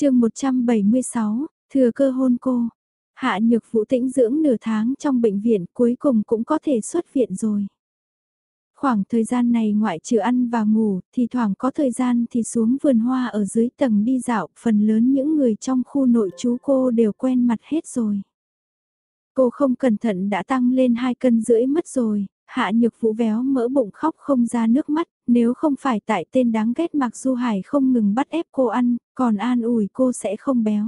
chương 176, thừa cơ hôn cô. Hạ nhược vũ tĩnh dưỡng nửa tháng trong bệnh viện cuối cùng cũng có thể xuất viện rồi. Khoảng thời gian này ngoại trừ ăn và ngủ, thì thoảng có thời gian thì xuống vườn hoa ở dưới tầng đi dạo, phần lớn những người trong khu nội trú cô đều quen mặt hết rồi. Cô không cẩn thận đã tăng lên 2 cân rưỡi mất rồi, hạ nhược vũ véo mỡ bụng khóc không ra nước mắt, nếu không phải tại tên đáng ghét mặc Du Hải không ngừng bắt ép cô ăn, còn an ủi cô sẽ không béo.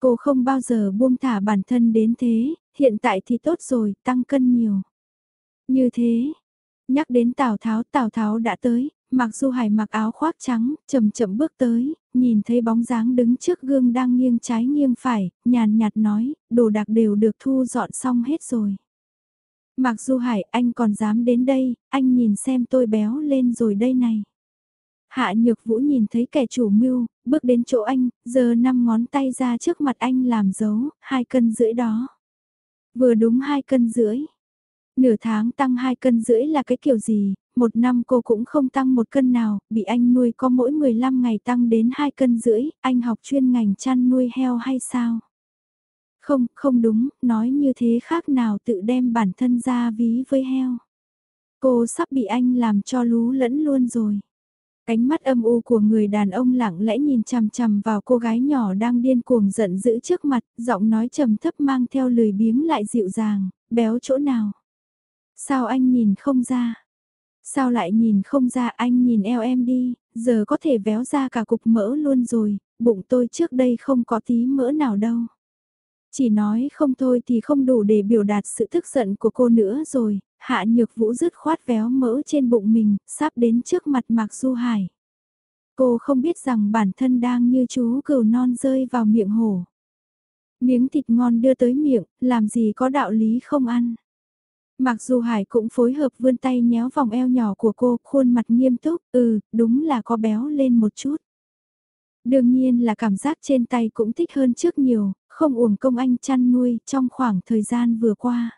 Cô không bao giờ buông thả bản thân đến thế, hiện tại thì tốt rồi, tăng cân nhiều. Như thế, nhắc đến Tào Tháo, Tào Tháo đã tới, mặc Du Hải mặc áo khoác trắng, chậm chậm bước tới, nhìn thấy bóng dáng đứng trước gương đang nghiêng trái nghiêng phải, nhàn nhạt nói, đồ đạc đều được thu dọn xong hết rồi. Mặc Du Hải, anh còn dám đến đây, anh nhìn xem tôi béo lên rồi đây này. Hạ Nhược Vũ nhìn thấy kẻ chủ mưu, bước đến chỗ anh, giờ năm ngón tay ra trước mặt anh làm dấu, hai cân rưỡi đó. Vừa đúng hai cân rưỡi. Nửa tháng tăng hai cân rưỡi là cái kiểu gì, một năm cô cũng không tăng một cân nào, bị anh nuôi có mỗi 15 ngày tăng đến hai cân rưỡi, anh học chuyên ngành chăn nuôi heo hay sao? Không, không đúng, nói như thế khác nào tự đem bản thân ra ví với heo. Cô sắp bị anh làm cho lú lẫn luôn rồi. Cánh mắt âm u của người đàn ông lặng lẽ nhìn chằm chằm vào cô gái nhỏ đang điên cuồng giận dữ trước mặt, giọng nói trầm thấp mang theo lười biếng lại dịu dàng, béo chỗ nào. Sao anh nhìn không ra? Sao lại nhìn không ra anh nhìn eo em đi, giờ có thể véo ra cả cục mỡ luôn rồi, bụng tôi trước đây không có tí mỡ nào đâu. Chỉ nói không thôi thì không đủ để biểu đạt sự tức giận của cô nữa rồi, hạ nhược vũ dứt khoát véo mỡ trên bụng mình, sắp đến trước mặt Mạc Du Hải. Cô không biết rằng bản thân đang như chú cừu non rơi vào miệng hổ. Miếng thịt ngon đưa tới miệng, làm gì có đạo lý không ăn. Mặc dù Hải cũng phối hợp vươn tay nhéo vòng eo nhỏ của cô, khuôn mặt nghiêm túc, ừ, đúng là có béo lên một chút. Đương nhiên là cảm giác trên tay cũng thích hơn trước nhiều, không uổng công anh chăn nuôi trong khoảng thời gian vừa qua.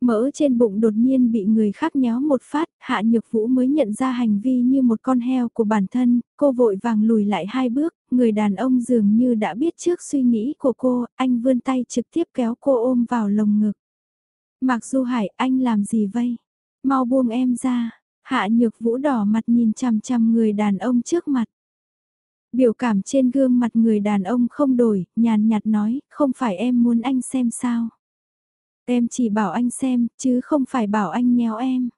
Mỡ trên bụng đột nhiên bị người khác nhéo một phát, hạ nhược vũ mới nhận ra hành vi như một con heo của bản thân, cô vội vàng lùi lại hai bước, người đàn ông dường như đã biết trước suy nghĩ của cô, anh vươn tay trực tiếp kéo cô ôm vào lồng ngực. Mặc Du Hải, anh làm gì vậy? Mau buông em ra. Hạ nhược vũ đỏ mặt nhìn chằm chằm người đàn ông trước mặt. Biểu cảm trên gương mặt người đàn ông không đổi, nhàn nhạt nói, không phải em muốn anh xem sao. Em chỉ bảo anh xem, chứ không phải bảo anh nhéo em.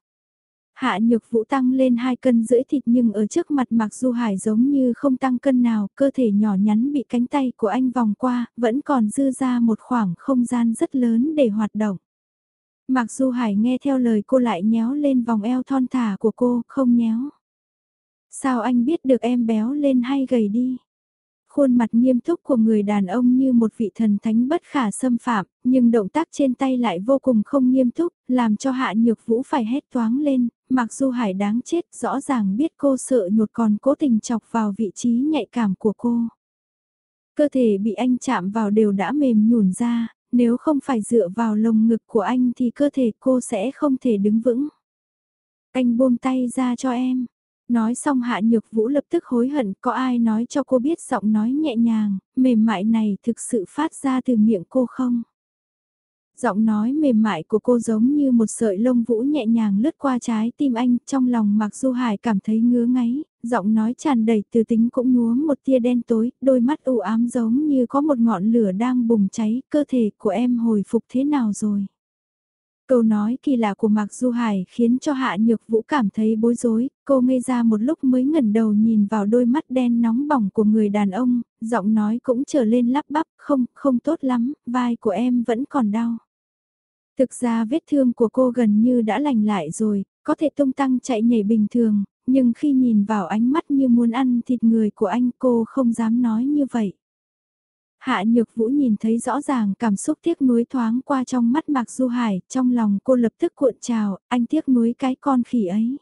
Hạ nhược vũ tăng lên 2 cân rưỡi thịt nhưng ở trước mặt Mạc Du Hải giống như không tăng cân nào, cơ thể nhỏ nhắn bị cánh tay của anh vòng qua, vẫn còn dư ra một khoảng không gian rất lớn để hoạt động. Mặc dù Hải nghe theo lời cô lại nhéo lên vòng eo thon thả của cô, không nhéo. Sao anh biết được em béo lên hay gầy đi? Khuôn mặt nghiêm túc của người đàn ông như một vị thần thánh bất khả xâm phạm, nhưng động tác trên tay lại vô cùng không nghiêm túc, làm cho Hạ Nhược Vũ phải hét toáng lên, mặc dù Hải đáng chết rõ ràng biết cô sợ nhột còn cố tình chọc vào vị trí nhạy cảm của cô. Cơ thể bị anh chạm vào đều đã mềm nhũn ra, nếu không phải dựa vào lồng ngực của anh thì cơ thể cô sẽ không thể đứng vững. Anh buông tay ra cho em. Nói xong hạ nhược vũ lập tức hối hận có ai nói cho cô biết giọng nói nhẹ nhàng, mềm mại này thực sự phát ra từ miệng cô không? Giọng nói mềm mại của cô giống như một sợi lông vũ nhẹ nhàng lướt qua trái tim anh, trong lòng mặc Du Hải cảm thấy ngứa ngáy, giọng nói tràn đầy từ tính cũng nhuốm một tia đen tối, đôi mắt u ám giống như có một ngọn lửa đang bùng cháy, cơ thể của em hồi phục thế nào rồi? Câu nói kỳ lạ của Mạc Du Hải khiến cho Hạ Nhược Vũ cảm thấy bối rối, cô ngây ra một lúc mới ngẩn đầu nhìn vào đôi mắt đen nóng bỏng của người đàn ông, giọng nói cũng trở lên lắp bắp, không, không tốt lắm, vai của em vẫn còn đau. Thực ra vết thương của cô gần như đã lành lại rồi, có thể tung tăng chạy nhảy bình thường, nhưng khi nhìn vào ánh mắt như muốn ăn thịt người của anh cô không dám nói như vậy. Hạ Nhược Vũ nhìn thấy rõ ràng cảm xúc tiếc nuối thoáng qua trong mắt Mạc Du Hải, trong lòng cô lập tức cuộn trào, anh tiếc nuối cái con khỉ ấy.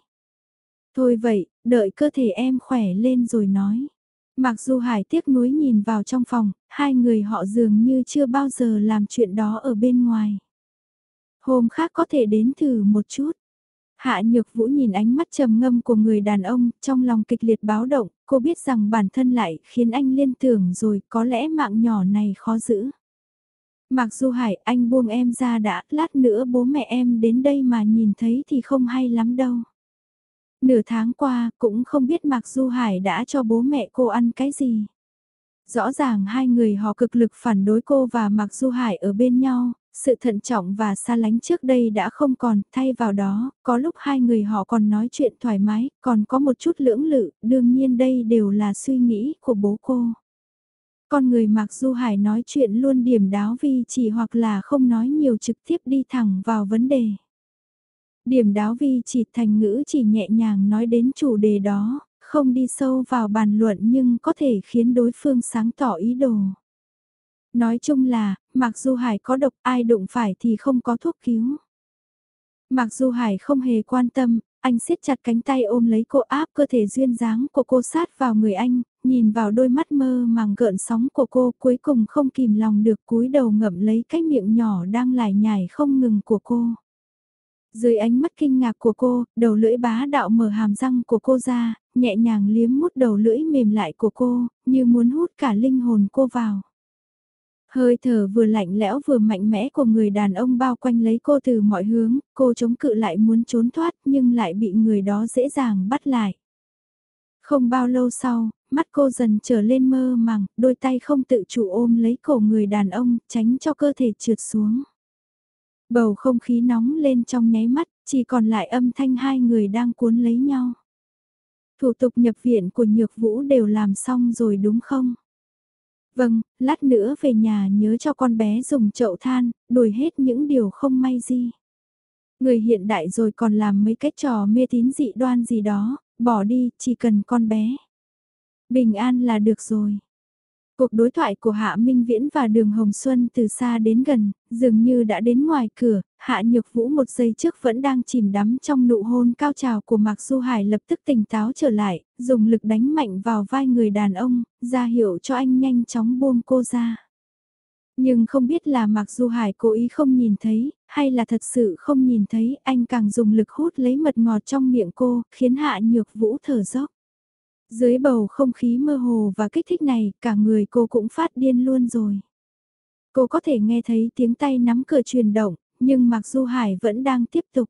Thôi vậy, đợi cơ thể em khỏe lên rồi nói. Mạc Du Hải tiếc nuối nhìn vào trong phòng, hai người họ dường như chưa bao giờ làm chuyện đó ở bên ngoài. Hôm khác có thể đến thử một chút. Hạ Nhược Vũ nhìn ánh mắt trầm ngâm của người đàn ông, trong lòng kịch liệt báo động, cô biết rằng bản thân lại khiến anh liên tưởng rồi, có lẽ mạng nhỏ này khó giữ. Mặc dù Hải, anh buông em ra đã, lát nữa bố mẹ em đến đây mà nhìn thấy thì không hay lắm đâu. Nửa tháng qua, cũng không biết Mạc Du Hải đã cho bố mẹ cô ăn cái gì. Rõ ràng hai người họ cực lực phản đối cô và Mạc Du Hải ở bên nhau, sự thận trọng và xa lánh trước đây đã không còn, thay vào đó, có lúc hai người họ còn nói chuyện thoải mái, còn có một chút lưỡng lự, đương nhiên đây đều là suy nghĩ của bố cô. Con người Mạc Du Hải nói chuyện luôn điểm đáo vì chỉ hoặc là không nói nhiều trực tiếp đi thẳng vào vấn đề. Điểm đáo vi chỉ thành ngữ chỉ nhẹ nhàng nói đến chủ đề đó, không đi sâu vào bàn luận nhưng có thể khiến đối phương sáng tỏ ý đồ. Nói chung là, mặc dù Hải có độc ai đụng phải thì không có thuốc cứu. Mặc dù Hải không hề quan tâm, anh siết chặt cánh tay ôm lấy cô áp cơ thể duyên dáng của cô sát vào người anh, nhìn vào đôi mắt mơ màng gợn sóng của cô cuối cùng không kìm lòng được cúi đầu ngậm lấy cái miệng nhỏ đang lải nhải không ngừng của cô. Dưới ánh mắt kinh ngạc của cô, đầu lưỡi bá đạo mở hàm răng của cô ra, nhẹ nhàng liếm mút đầu lưỡi mềm lại của cô, như muốn hút cả linh hồn cô vào. Hơi thở vừa lạnh lẽo vừa mạnh mẽ của người đàn ông bao quanh lấy cô từ mọi hướng, cô chống cự lại muốn trốn thoát nhưng lại bị người đó dễ dàng bắt lại. Không bao lâu sau, mắt cô dần trở lên mơ màng, đôi tay không tự chủ ôm lấy cổ người đàn ông, tránh cho cơ thể trượt xuống. Bầu không khí nóng lên trong nháy mắt, chỉ còn lại âm thanh hai người đang cuốn lấy nhau. Thủ tục nhập viện của Nhược Vũ đều làm xong rồi đúng không? Vâng, lát nữa về nhà nhớ cho con bé dùng chậu than, đuổi hết những điều không may gì. Người hiện đại rồi còn làm mấy cái trò mê tín dị đoan gì đó, bỏ đi, chỉ cần con bé. Bình an là được rồi. Cuộc đối thoại của Hạ Minh Viễn và Đường Hồng Xuân từ xa đến gần, dường như đã đến ngoài cửa, Hạ Nhược Vũ một giây trước vẫn đang chìm đắm trong nụ hôn cao trào của Mạc Du Hải lập tức tỉnh táo trở lại, dùng lực đánh mạnh vào vai người đàn ông, ra hiệu cho anh nhanh chóng buông cô ra. Nhưng không biết là Mạc Du Hải cố ý không nhìn thấy, hay là thật sự không nhìn thấy, anh càng dùng lực hút lấy mật ngọt trong miệng cô, khiến Hạ Nhược Vũ thở dốc. Dưới bầu không khí mơ hồ và kích thích này, cả người cô cũng phát điên luôn rồi. Cô có thể nghe thấy tiếng tay nắm cửa truyền động, nhưng Mạc Du Hải vẫn đang tiếp tục.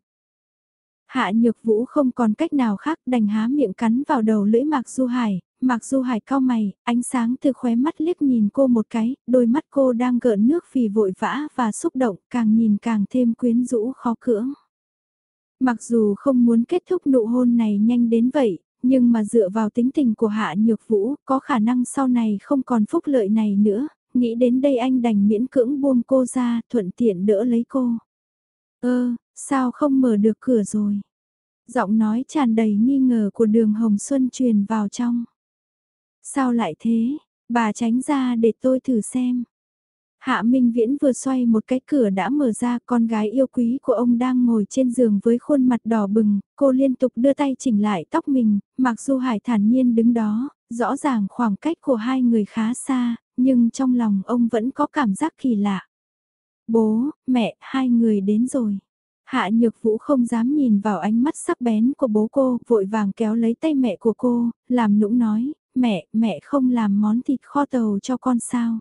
Hạ Nhược Vũ không còn cách nào khác đành há miệng cắn vào đầu lưỡi Mạc Du Hải, Mạc Du Hải cao mày, ánh sáng từ khóe mắt liếc nhìn cô một cái, đôi mắt cô đang gợn nước vì vội vã và xúc động, càng nhìn càng thêm quyến rũ khó cưỡng. Mặc dù không muốn kết thúc nụ hôn này nhanh đến vậy, nhưng mà dựa vào tính tình của Hạ Nhược Vũ, có khả năng sau này không còn phúc lợi này nữa, nghĩ đến đây anh đành miễn cưỡng buông cô ra, thuận tiện đỡ lấy cô. Ơ, sao không mở được cửa rồi? Giọng nói tràn đầy nghi ngờ của đường Hồng Xuân truyền vào trong. Sao lại thế? Bà tránh ra để tôi thử xem. Hạ Minh Viễn vừa xoay một cái cửa đã mở ra con gái yêu quý của ông đang ngồi trên giường với khuôn mặt đỏ bừng, cô liên tục đưa tay chỉnh lại tóc mình, mặc dù Hải thản nhiên đứng đó, rõ ràng khoảng cách của hai người khá xa, nhưng trong lòng ông vẫn có cảm giác kỳ lạ. Bố, mẹ, hai người đến rồi. Hạ Nhược Vũ không dám nhìn vào ánh mắt sắc bén của bố cô, vội vàng kéo lấy tay mẹ của cô, làm nũng nói, mẹ, mẹ không làm món thịt kho tàu cho con sao.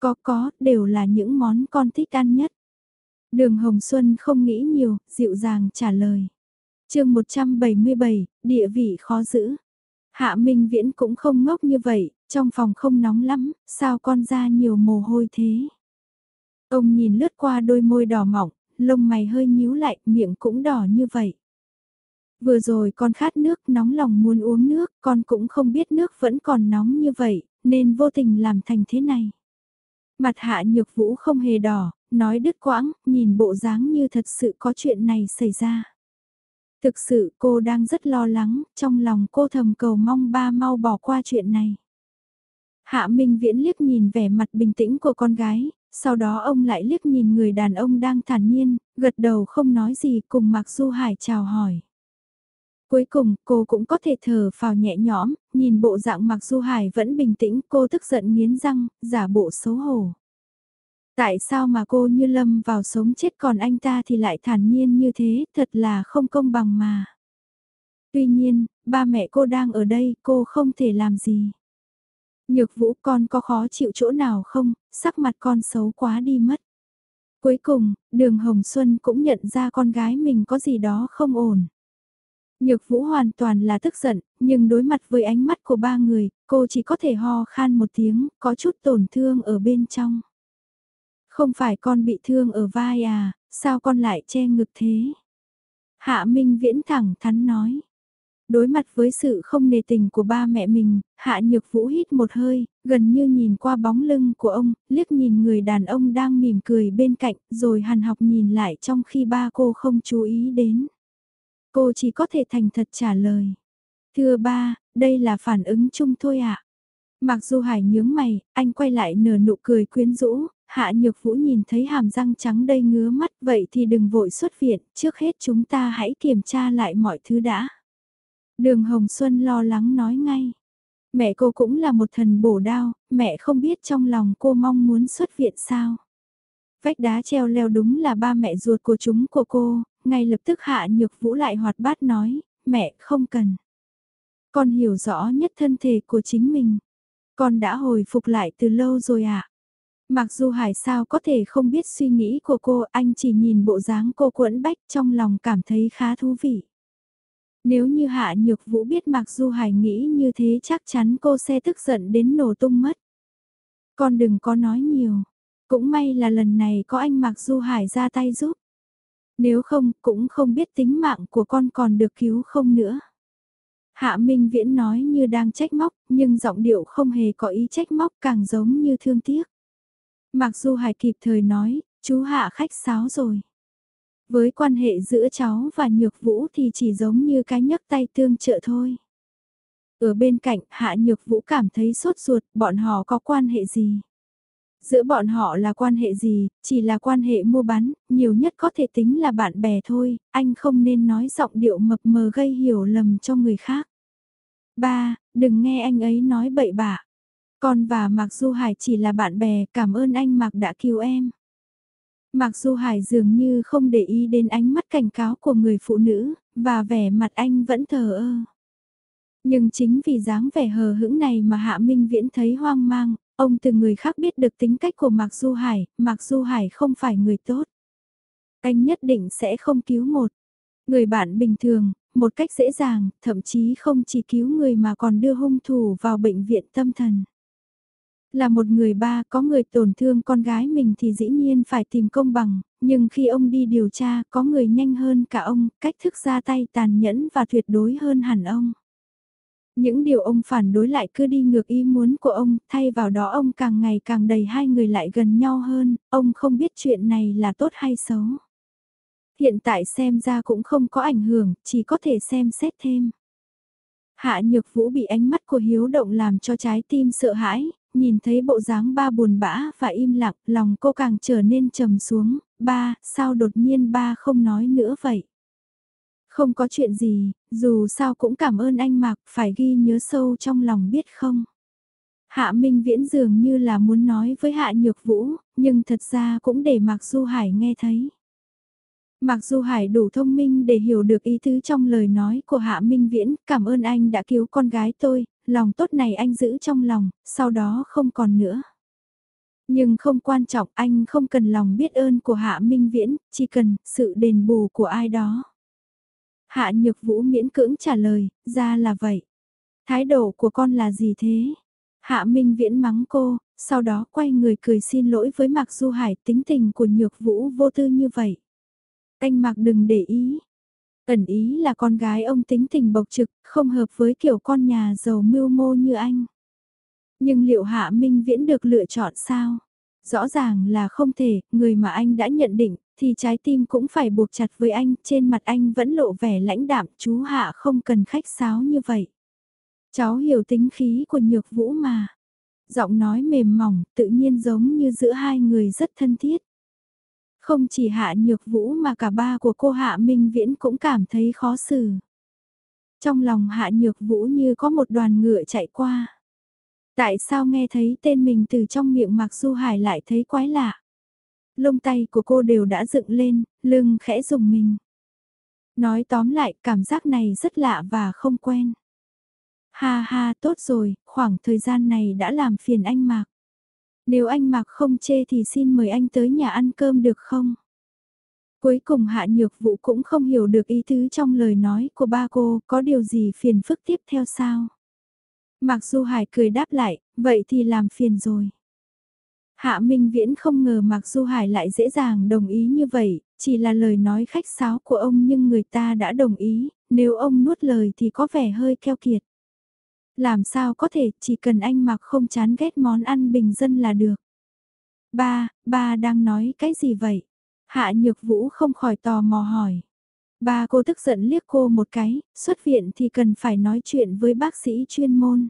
Có có, đều là những món con thích ăn nhất. Đường Hồng Xuân không nghĩ nhiều, dịu dàng trả lời. chương 177, địa vị khó giữ. Hạ Minh Viễn cũng không ngốc như vậy, trong phòng không nóng lắm, sao con ra nhiều mồ hôi thế? Ông nhìn lướt qua đôi môi đỏ mỏng, lông mày hơi nhíu lại, miệng cũng đỏ như vậy. Vừa rồi con khát nước nóng lòng muốn uống nước, con cũng không biết nước vẫn còn nóng như vậy, nên vô tình làm thành thế này. Mặt hạ nhược vũ không hề đỏ, nói đứt quãng, nhìn bộ dáng như thật sự có chuyện này xảy ra. Thực sự cô đang rất lo lắng, trong lòng cô thầm cầu mong ba mau bỏ qua chuyện này. Hạ Minh Viễn liếc nhìn vẻ mặt bình tĩnh của con gái, sau đó ông lại liếc nhìn người đàn ông đang thản nhiên, gật đầu không nói gì cùng Mạc Du Hải chào hỏi. Cuối cùng cô cũng có thể thở phào nhẹ nhõm, nhìn bộ dạng mặc Du Hải vẫn bình tĩnh cô tức giận nghiến răng, giả bộ xấu hổ. Tại sao mà cô như lâm vào sống chết còn anh ta thì lại thản nhiên như thế, thật là không công bằng mà. Tuy nhiên, ba mẹ cô đang ở đây, cô không thể làm gì. Nhược vũ con có khó chịu chỗ nào không, sắc mặt con xấu quá đi mất. Cuối cùng, đường Hồng Xuân cũng nhận ra con gái mình có gì đó không ổn. Nhược vũ hoàn toàn là tức giận, nhưng đối mặt với ánh mắt của ba người, cô chỉ có thể ho khan một tiếng, có chút tổn thương ở bên trong. Không phải con bị thương ở vai à, sao con lại che ngực thế? Hạ Minh Viễn thẳng thắn nói. Đối mặt với sự không nề tình của ba mẹ mình, Hạ Nhược Vũ hít một hơi, gần như nhìn qua bóng lưng của ông, liếc nhìn người đàn ông đang mỉm cười bên cạnh, rồi hàn học nhìn lại trong khi ba cô không chú ý đến. Cô chỉ có thể thành thật trả lời. Thưa ba, đây là phản ứng chung thôi ạ. À. Mặc dù Hải nhướng mày, anh quay lại nở nụ cười quyến rũ, Hạ Nhược Vũ nhìn thấy hàm răng trắng đầy ngứa mắt vậy thì đừng vội xuất viện, trước hết chúng ta hãy kiểm tra lại mọi thứ đã. Đường Hồng Xuân lo lắng nói ngay. Mẹ cô cũng là một thần bổ đao, mẹ không biết trong lòng cô mong muốn xuất viện sao. Vách đá treo leo đúng là ba mẹ ruột của chúng của cô, ngay lập tức Hạ Nhược Vũ lại hoạt bát nói, mẹ không cần. Con hiểu rõ nhất thân thể của chính mình. Con đã hồi phục lại từ lâu rồi ạ. À? Mặc dù Hải sao có thể không biết suy nghĩ của cô, anh chỉ nhìn bộ dáng cô quẫn bách trong lòng cảm thấy khá thú vị. Nếu như Hạ Nhược Vũ biết Mặc Du Hải nghĩ như thế chắc chắn cô sẽ tức giận đến nổ tung mất. Con đừng có nói nhiều. Cũng may là lần này có anh Mặc Du Hải ra tay giúp. Nếu không cũng không biết tính mạng của con còn được cứu không nữa. Hạ Minh Viễn nói như đang trách móc, nhưng giọng điệu không hề có ý trách móc càng giống như thương tiếc. Mặc dù Hải kịp thời nói, chú Hạ khách sáo rồi. Với quan hệ giữa cháu và Nhược Vũ thì chỉ giống như cái nhấc tay tương trợ thôi. Ở bên cạnh Hạ Nhược Vũ cảm thấy sốt ruột, bọn họ có quan hệ gì? Giữa bọn họ là quan hệ gì, chỉ là quan hệ mua bán, nhiều nhất có thể tính là bạn bè thôi, anh không nên nói giọng điệu mập mờ gây hiểu lầm cho người khác. Ba, đừng nghe anh ấy nói bậy bạ. Con và Mạc Du Hải chỉ là bạn bè, cảm ơn anh Mạc đã cứu em. Mạc Du Hải dường như không để ý đến ánh mắt cảnh cáo của người phụ nữ, và vẻ mặt anh vẫn thờ ơ. Nhưng chính vì dáng vẻ hờ hững này mà Hạ Minh Viễn thấy hoang mang, ông từ người khác biết được tính cách của Mạc Du Hải, Mạc Du Hải không phải người tốt. Anh nhất định sẽ không cứu một người bạn bình thường, một cách dễ dàng, thậm chí không chỉ cứu người mà còn đưa hung thủ vào bệnh viện tâm thần. Là một người ba có người tổn thương con gái mình thì dĩ nhiên phải tìm công bằng, nhưng khi ông đi điều tra có người nhanh hơn cả ông, cách thức ra tay tàn nhẫn và tuyệt đối hơn hẳn ông. Những điều ông phản đối lại cứ đi ngược ý muốn của ông, thay vào đó ông càng ngày càng đầy hai người lại gần nhau hơn, ông không biết chuyện này là tốt hay xấu. Hiện tại xem ra cũng không có ảnh hưởng, chỉ có thể xem xét thêm. Hạ Nhược Vũ bị ánh mắt của Hiếu Động làm cho trái tim sợ hãi, nhìn thấy bộ dáng ba buồn bã và im lặng, lòng cô càng trở nên trầm xuống, ba, sao đột nhiên ba không nói nữa vậy? Không có chuyện gì, dù sao cũng cảm ơn anh Mạc, phải ghi nhớ sâu trong lòng biết không? Hạ Minh Viễn dường như là muốn nói với Hạ Nhược Vũ, nhưng thật ra cũng để Mạc Du Hải nghe thấy. Mạc Du Hải đủ thông minh để hiểu được ý tứ trong lời nói của Hạ Minh Viễn, cảm ơn anh đã cứu con gái tôi, lòng tốt này anh giữ trong lòng, sau đó không còn nữa. Nhưng không quan trọng anh không cần lòng biết ơn của Hạ Minh Viễn, chỉ cần sự đền bù của ai đó. Hạ Nhược Vũ miễn cưỡng trả lời, ra là vậy. Thái độ của con là gì thế? Hạ Minh Viễn mắng cô, sau đó quay người cười xin lỗi với Mạc Du Hải tính tình của Nhược Vũ vô tư như vậy. Anh Mạc đừng để ý, Ẩn ý là con gái ông tính tình bộc trực, không hợp với kiểu con nhà giàu mưu mô như anh. Nhưng liệu Hạ Minh Viễn được lựa chọn sao? Rõ ràng là không thể, người mà anh đã nhận định, thì trái tim cũng phải buộc chặt với anh, trên mặt anh vẫn lộ vẻ lãnh đạm, chú Hạ không cần khách sáo như vậy. Cháu hiểu tính khí của nhược vũ mà. Giọng nói mềm mỏng, tự nhiên giống như giữa hai người rất thân thiết. Không chỉ Hạ Nhược Vũ mà cả ba của cô Hạ Minh Viễn cũng cảm thấy khó xử. Trong lòng Hạ Nhược Vũ như có một đoàn ngựa chạy qua. Tại sao nghe thấy tên mình từ trong miệng Mạc Du Hải lại thấy quái lạ? Lông tay của cô đều đã dựng lên, lưng khẽ dùng mình. Nói tóm lại, cảm giác này rất lạ và không quen. Ha ha, tốt rồi, khoảng thời gian này đã làm phiền anh Mạc. Nếu anh Mạc không chê thì xin mời anh tới nhà ăn cơm được không? Cuối cùng Hạ Nhược Vũ cũng không hiểu được ý tứ trong lời nói của ba cô, có điều gì phiền phức tiếp theo sao? Mạc Du Hải cười đáp lại, vậy thì làm phiền rồi. Hạ Minh Viễn không ngờ Mạc Du Hải lại dễ dàng đồng ý như vậy, chỉ là lời nói khách sáo của ông nhưng người ta đã đồng ý, nếu ông nuốt lời thì có vẻ hơi keo kiệt. Làm sao có thể, chỉ cần anh Mạc không chán ghét món ăn bình dân là được. Ba, ba đang nói cái gì vậy? Hạ Nhược Vũ không khỏi tò mò hỏi. Ba cô tức giận liếc cô một cái, xuất viện thì cần phải nói chuyện với bác sĩ chuyên môn.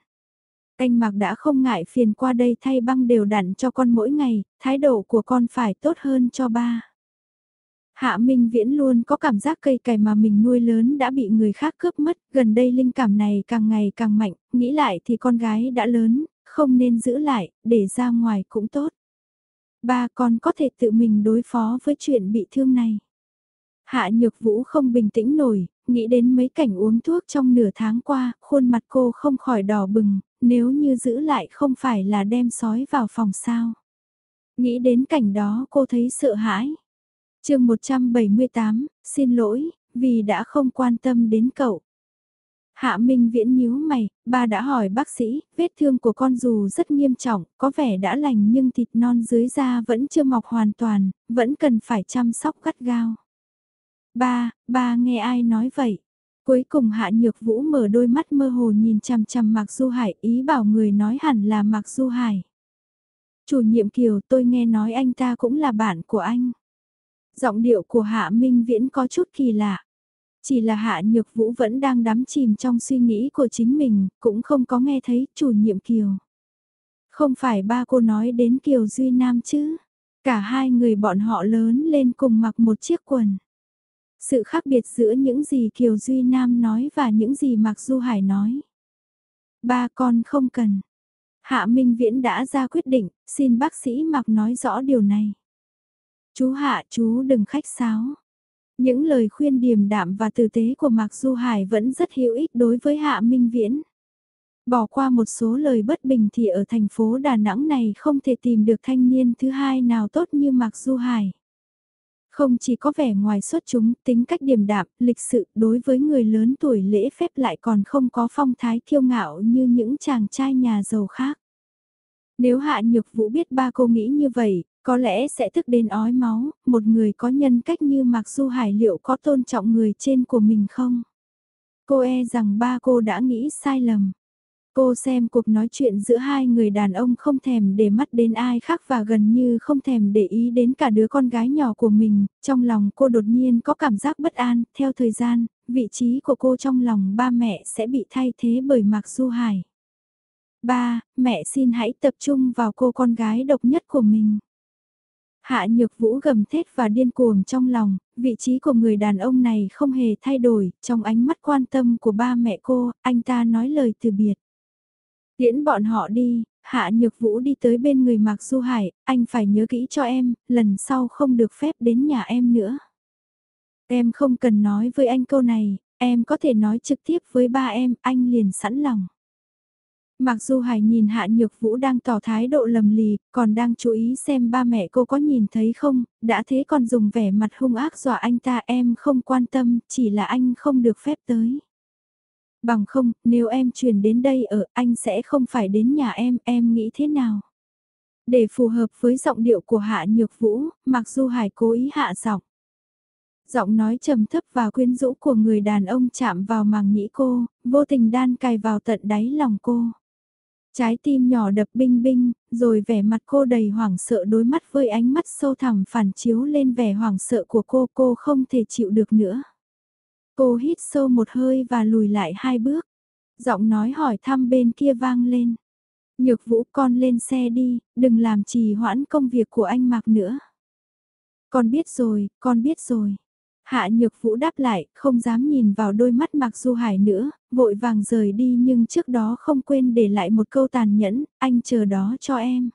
Anh Mạc đã không ngại phiền qua đây thay băng đều đặn cho con mỗi ngày, thái độ của con phải tốt hơn cho ba. Hạ Minh Viễn luôn có cảm giác cây cải mà mình nuôi lớn đã bị người khác cướp mất, gần đây linh cảm này càng ngày càng mạnh, nghĩ lại thì con gái đã lớn, không nên giữ lại, để ra ngoài cũng tốt. Ba con có thể tự mình đối phó với chuyện bị thương này. Hạ Nhược Vũ không bình tĩnh nổi, nghĩ đến mấy cảnh uống thuốc trong nửa tháng qua, khuôn mặt cô không khỏi đỏ bừng, nếu như giữ lại không phải là đem sói vào phòng sao. Nghĩ đến cảnh đó cô thấy sợ hãi. chương 178, xin lỗi, vì đã không quan tâm đến cậu. Hạ Minh Viễn nhíu mày, ba đã hỏi bác sĩ, vết thương của con dù rất nghiêm trọng, có vẻ đã lành nhưng thịt non dưới da vẫn chưa mọc hoàn toàn, vẫn cần phải chăm sóc gắt gao. Ba, ba nghe ai nói vậy? Cuối cùng Hạ Nhược Vũ mở đôi mắt mơ hồ nhìn chằm chằm Mạc Du Hải ý bảo người nói hẳn là Mạc Du Hải. Chủ nhiệm Kiều tôi nghe nói anh ta cũng là bạn của anh. Giọng điệu của Hạ Minh Viễn có chút kỳ lạ. Chỉ là Hạ Nhược Vũ vẫn đang đắm chìm trong suy nghĩ của chính mình, cũng không có nghe thấy chủ nhiệm Kiều. Không phải ba cô nói đến Kiều Duy Nam chứ. Cả hai người bọn họ lớn lên cùng mặc một chiếc quần. Sự khác biệt giữa những gì Kiều Duy Nam nói và những gì Mạc Du Hải nói. Ba con không cần. Hạ Minh Viễn đã ra quyết định, xin bác sĩ Mạc nói rõ điều này. Chú Hạ chú đừng khách sáo. Những lời khuyên điềm đạm và tử tế của Mạc Du Hải vẫn rất hữu ích đối với Hạ Minh Viễn. Bỏ qua một số lời bất bình thì ở thành phố Đà Nẵng này không thể tìm được thanh niên thứ hai nào tốt như Mạc Du Hải. Không chỉ có vẻ ngoài xuất chúng, tính cách điềm đạm, lịch sự đối với người lớn tuổi lễ phép lại còn không có phong thái kiêu ngạo như những chàng trai nhà giàu khác. Nếu Hạ Nhược Vũ biết ba cô nghĩ như vậy, có lẽ sẽ thức đến ói máu, một người có nhân cách như Mạc Du Hải liệu có tôn trọng người trên của mình không? Cô e rằng ba cô đã nghĩ sai lầm. Cô xem cuộc nói chuyện giữa hai người đàn ông không thèm để mắt đến ai khác và gần như không thèm để ý đến cả đứa con gái nhỏ của mình, trong lòng cô đột nhiên có cảm giác bất an, theo thời gian, vị trí của cô trong lòng ba mẹ sẽ bị thay thế bởi Mạc Du Hải. Ba, mẹ xin hãy tập trung vào cô con gái độc nhất của mình. Hạ nhược vũ gầm thét và điên cuồng trong lòng, vị trí của người đàn ông này không hề thay đổi, trong ánh mắt quan tâm của ba mẹ cô, anh ta nói lời từ biệt. Tiễn bọn họ đi, Hạ Nhược Vũ đi tới bên người Mạc Du Hải, anh phải nhớ kỹ cho em, lần sau không được phép đến nhà em nữa. Em không cần nói với anh câu này, em có thể nói trực tiếp với ba em, anh liền sẵn lòng. mạc du Hải nhìn Hạ Nhược Vũ đang tỏ thái độ lầm lì, còn đang chú ý xem ba mẹ cô có nhìn thấy không, đã thế còn dùng vẻ mặt hung ác dọa anh ta em không quan tâm, chỉ là anh không được phép tới. Bằng không, nếu em chuyển đến đây ở, anh sẽ không phải đến nhà em, em nghĩ thế nào? Để phù hợp với giọng điệu của Hạ Nhược Vũ, mặc dù Hải cố ý hạ giọng. Giọng nói trầm thấp và quyến rũ của người đàn ông chạm vào màng nhĩ cô, vô tình đan cài vào tận đáy lòng cô. Trái tim nhỏ đập binh binh, rồi vẻ mặt cô đầy hoảng sợ đối mắt với ánh mắt sâu thẳm phản chiếu lên vẻ hoảng sợ của cô, cô không thể chịu được nữa. Cô hít sâu một hơi và lùi lại hai bước. Giọng nói hỏi thăm bên kia vang lên. Nhược vũ con lên xe đi, đừng làm trì hoãn công việc của anh Mạc nữa. Con biết rồi, con biết rồi. Hạ Nhược Vũ đáp lại, không dám nhìn vào đôi mắt Mạc Du Hải nữa, vội vàng rời đi nhưng trước đó không quên để lại một câu tàn nhẫn, anh chờ đó cho em.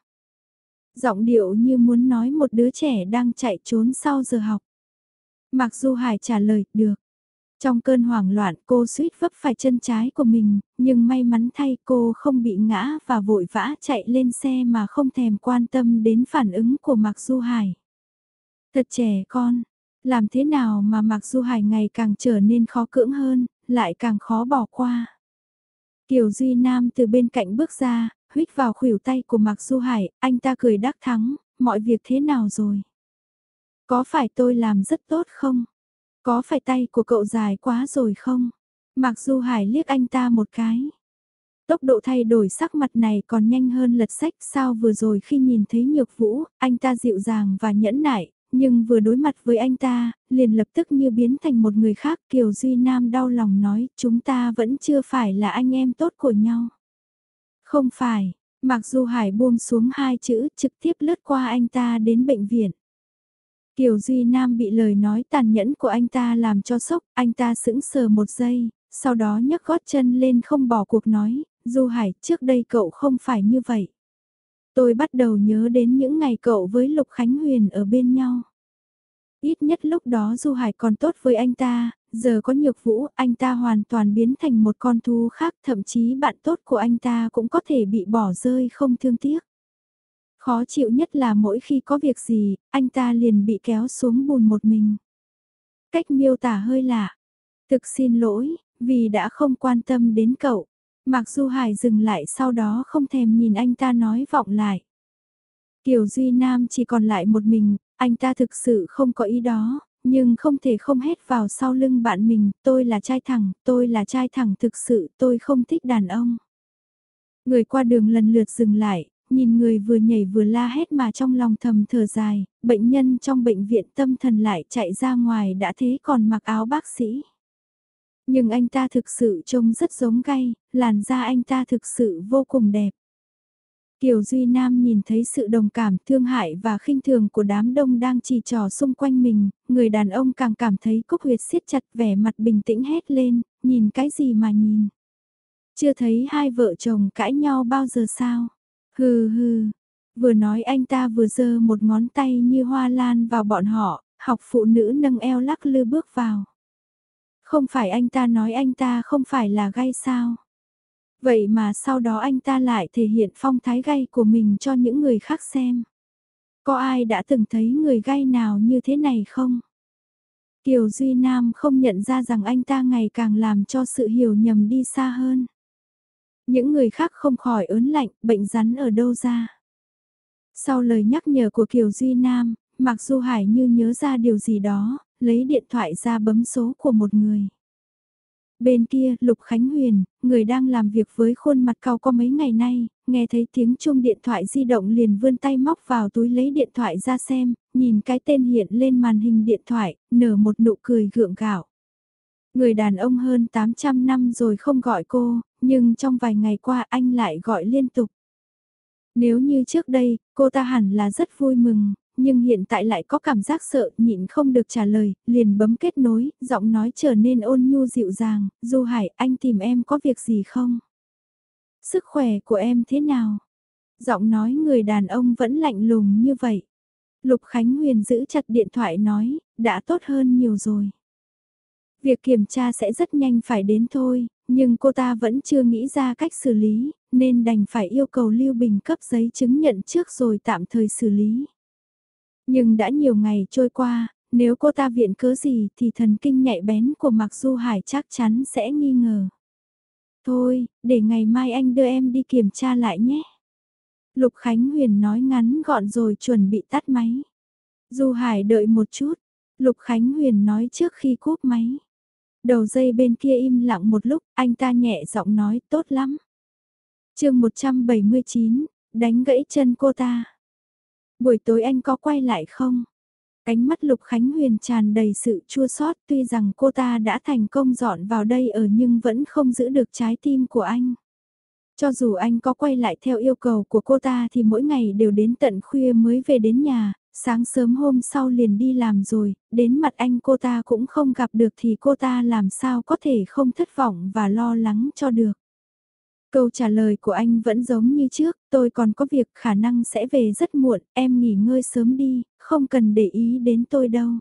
Giọng điệu như muốn nói một đứa trẻ đang chạy trốn sau giờ học. mạc Du Hải trả lời, được. Trong cơn hoảng loạn cô suýt vấp phải chân trái của mình, nhưng may mắn thay cô không bị ngã và vội vã chạy lên xe mà không thèm quan tâm đến phản ứng của Mạc Du Hải. Thật trẻ con, làm thế nào mà Mạc Du Hải ngày càng trở nên khó cưỡng hơn, lại càng khó bỏ qua. Kiều Duy Nam từ bên cạnh bước ra, huých vào khuỷu tay của Mạc Du Hải, anh ta cười đắc thắng, mọi việc thế nào rồi? Có phải tôi làm rất tốt không? Có phải tay của cậu dài quá rồi không? Mặc Du Hải liếc anh ta một cái. Tốc độ thay đổi sắc mặt này còn nhanh hơn lật sách sao vừa rồi khi nhìn thấy nhược vũ, anh ta dịu dàng và nhẫn nại, nhưng vừa đối mặt với anh ta, liền lập tức như biến thành một người khác. Kiều Duy Nam đau lòng nói, chúng ta vẫn chưa phải là anh em tốt của nhau. Không phải, Mặc Du Hải buông xuống hai chữ trực tiếp lướt qua anh ta đến bệnh viện. Kiều Duy Nam bị lời nói tàn nhẫn của anh ta làm cho sốc, anh ta sững sờ một giây, sau đó nhấc gót chân lên không bỏ cuộc nói, Du Hải trước đây cậu không phải như vậy. Tôi bắt đầu nhớ đến những ngày cậu với Lục Khánh Huyền ở bên nhau. Ít nhất lúc đó Du Hải còn tốt với anh ta, giờ có nhược vũ, anh ta hoàn toàn biến thành một con thú khác, thậm chí bạn tốt của anh ta cũng có thể bị bỏ rơi không thương tiếc. Khó chịu nhất là mỗi khi có việc gì, anh ta liền bị kéo xuống bùn một mình. Cách miêu tả hơi lạ. Thực xin lỗi, vì đã không quan tâm đến cậu. Mặc dù Hải dừng lại sau đó không thèm nhìn anh ta nói vọng lại. Kiều Duy Nam chỉ còn lại một mình, anh ta thực sự không có ý đó, nhưng không thể không hét vào sau lưng bạn mình, tôi là trai thẳng, tôi là trai thẳng thực sự, tôi không thích đàn ông. Người qua đường lần lượt dừng lại, nhìn người vừa nhảy vừa la hét mà trong lòng thầm thở dài, bệnh nhân trong bệnh viện tâm thần lại chạy ra ngoài đã thế còn mặc áo bác sĩ. Nhưng anh ta thực sự trông rất giống gay, làn da anh ta thực sự vô cùng đẹp. Kiều Duy Nam nhìn thấy sự đồng cảm, thương hại và khinh thường của đám đông đang chỉ trò xung quanh mình, người đàn ông càng cảm thấy cúc huyệt siết chặt vẻ mặt bình tĩnh hét lên, nhìn cái gì mà nhìn. Chưa thấy hai vợ chồng cãi nhau bao giờ sao? Hừ hừ, vừa nói anh ta vừa giơ một ngón tay như hoa lan vào bọn họ, học phụ nữ nâng eo lắc lư bước vào. Không phải anh ta nói anh ta không phải là gay sao? Vậy mà sau đó anh ta lại thể hiện phong thái gay của mình cho những người khác xem. Có ai đã từng thấy người gay nào như thế này không? Kiều Duy Nam không nhận ra rằng anh ta ngày càng làm cho sự hiểu nhầm đi xa hơn. Những người khác không khỏi ớn lạnh, bệnh rắn ở đâu ra. Sau lời nhắc nhở của Kiều Duy Nam, Mạc Du Hải như nhớ ra điều gì đó, lấy điện thoại ra bấm số của một người. Bên kia, Lục Khánh Huyền, người đang làm việc với khuôn mặt cao có mấy ngày nay, nghe thấy tiếng chuông điện thoại di động liền vươn tay móc vào túi lấy điện thoại ra xem, nhìn cái tên hiện lên màn hình điện thoại, nở một nụ cười gượng gạo. Người đàn ông hơn 800 năm rồi không gọi cô, nhưng trong vài ngày qua anh lại gọi liên tục. Nếu như trước đây, cô ta hẳn là rất vui mừng, nhưng hiện tại lại có cảm giác sợ, nhịn không được trả lời, liền bấm kết nối, giọng nói trở nên ôn nhu dịu dàng, Du Hải, anh tìm em có việc gì không? Sức khỏe của em thế nào? Giọng nói người đàn ông vẫn lạnh lùng như vậy. Lục Khánh Huyền giữ chặt điện thoại nói, đã tốt hơn nhiều rồi. Việc kiểm tra sẽ rất nhanh phải đến thôi, nhưng cô ta vẫn chưa nghĩ ra cách xử lý, nên đành phải yêu cầu Lưu Bình cấp giấy chứng nhận trước rồi tạm thời xử lý. Nhưng đã nhiều ngày trôi qua, nếu cô ta viện cớ gì thì thần kinh nhạy bén của Mạc Du Hải chắc chắn sẽ nghi ngờ. Thôi, để ngày mai anh đưa em đi kiểm tra lại nhé. Lục Khánh Huyền nói ngắn gọn rồi chuẩn bị tắt máy. Du Hải đợi một chút, Lục Khánh Huyền nói trước khi cúp máy. Đầu dây bên kia im lặng một lúc, anh ta nhẹ giọng nói tốt lắm. chương 179, đánh gãy chân cô ta. Buổi tối anh có quay lại không? cánh mắt Lục Khánh Huyền tràn đầy sự chua xót tuy rằng cô ta đã thành công dọn vào đây ở nhưng vẫn không giữ được trái tim của anh. Cho dù anh có quay lại theo yêu cầu của cô ta thì mỗi ngày đều đến tận khuya mới về đến nhà, sáng sớm hôm sau liền đi làm rồi, đến mặt anh cô ta cũng không gặp được thì cô ta làm sao có thể không thất vọng và lo lắng cho được. Câu trả lời của anh vẫn giống như trước, tôi còn có việc khả năng sẽ về rất muộn, em nghỉ ngơi sớm đi, không cần để ý đến tôi đâu.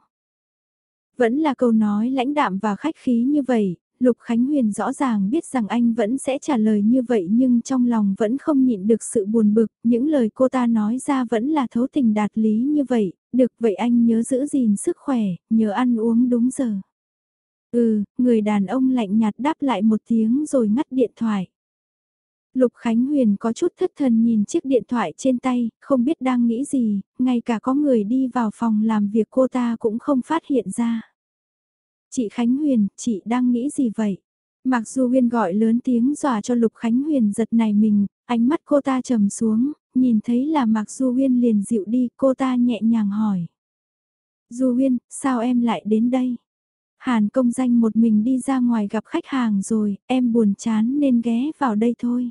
Vẫn là câu nói lãnh đạm và khách khí như vậy, Lục Khánh Huyền rõ ràng biết rằng anh vẫn sẽ trả lời như vậy nhưng trong lòng vẫn không nhịn được sự buồn bực, những lời cô ta nói ra vẫn là thấu tình đạt lý như vậy, được vậy anh nhớ giữ gìn sức khỏe, nhớ ăn uống đúng giờ. Ừ, người đàn ông lạnh nhạt đáp lại một tiếng rồi ngắt điện thoại. Lục Khánh Huyền có chút thất thần nhìn chiếc điện thoại trên tay, không biết đang nghĩ gì, ngay cả có người đi vào phòng làm việc cô ta cũng không phát hiện ra. Chị Khánh Huyền, chị đang nghĩ gì vậy? Mặc dù Huyên gọi lớn tiếng dọa cho Lục Khánh Huyền giật này mình, ánh mắt cô ta trầm xuống, nhìn thấy là Mạc Du Huyên liền dịu đi, cô ta nhẹ nhàng hỏi. Du Huyên, sao em lại đến đây? Hàn công danh một mình đi ra ngoài gặp khách hàng rồi, em buồn chán nên ghé vào đây thôi.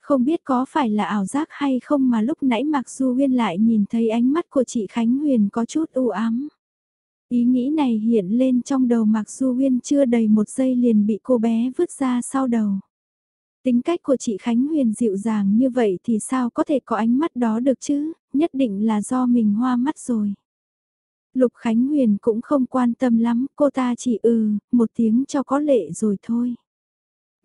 Không biết có phải là ảo giác hay không mà lúc nãy Mạc Du Huyên lại nhìn thấy ánh mắt của chị Khánh Huyền có chút u ám. Ý nghĩ này hiện lên trong đầu Mạc Du Huyên chưa đầy một giây liền bị cô bé vứt ra sau đầu. Tính cách của chị Khánh Huyền dịu dàng như vậy thì sao có thể có ánh mắt đó được chứ, nhất định là do mình hoa mắt rồi. Lục Khánh Huyền cũng không quan tâm lắm, cô ta chỉ ừ, một tiếng cho có lệ rồi thôi.